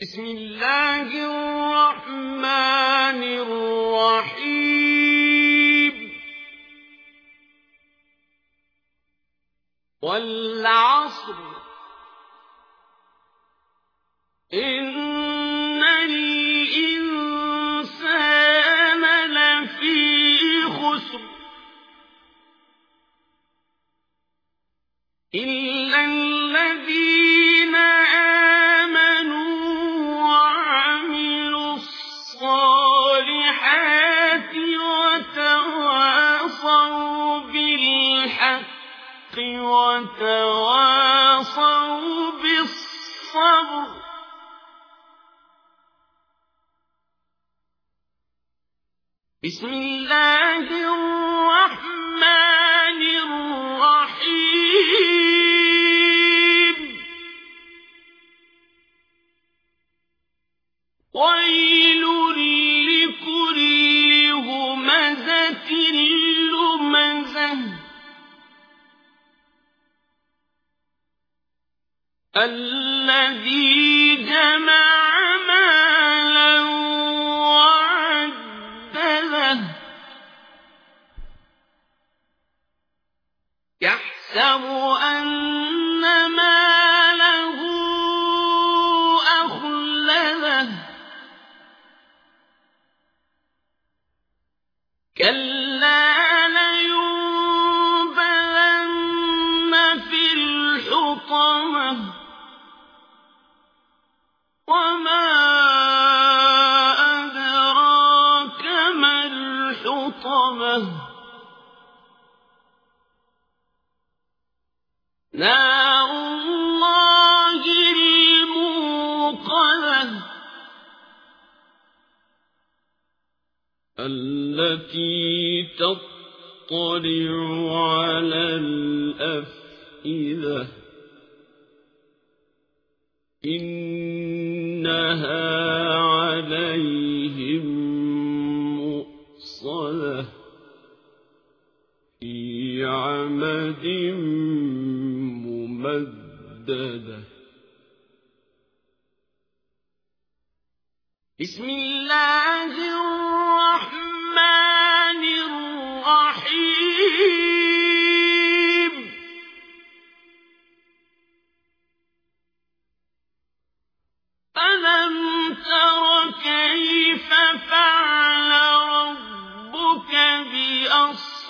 بسم الله الرحمن الرحيم. والعصر. إن الإنسان لفي خسر. إلا بالحق وتواصوا بالصبر. بسم الله الرحمن الرحيم. الذي جمع مالا وعدده يحسب أن ماله كلا الله التي تطلع على الأفئدة. إنها عليهم مؤصدة. عمد ممددة. بسم الله الرحمن الرحيم. ألم تر كيف فعل ربك بأصحاب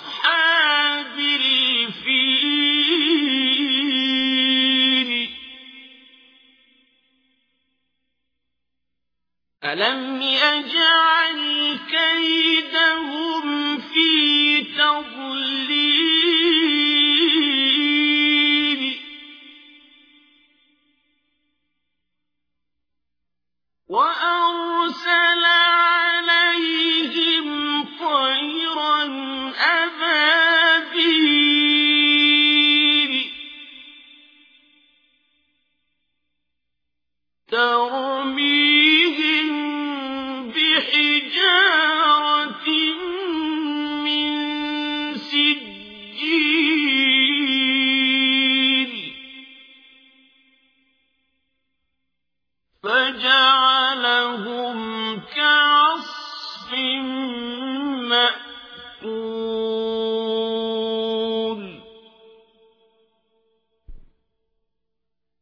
ألم يجعل كيدهم في تضليل وأرسل عليهم طيرا أبابيل ترميهم فجعلهم كعصف مأكول.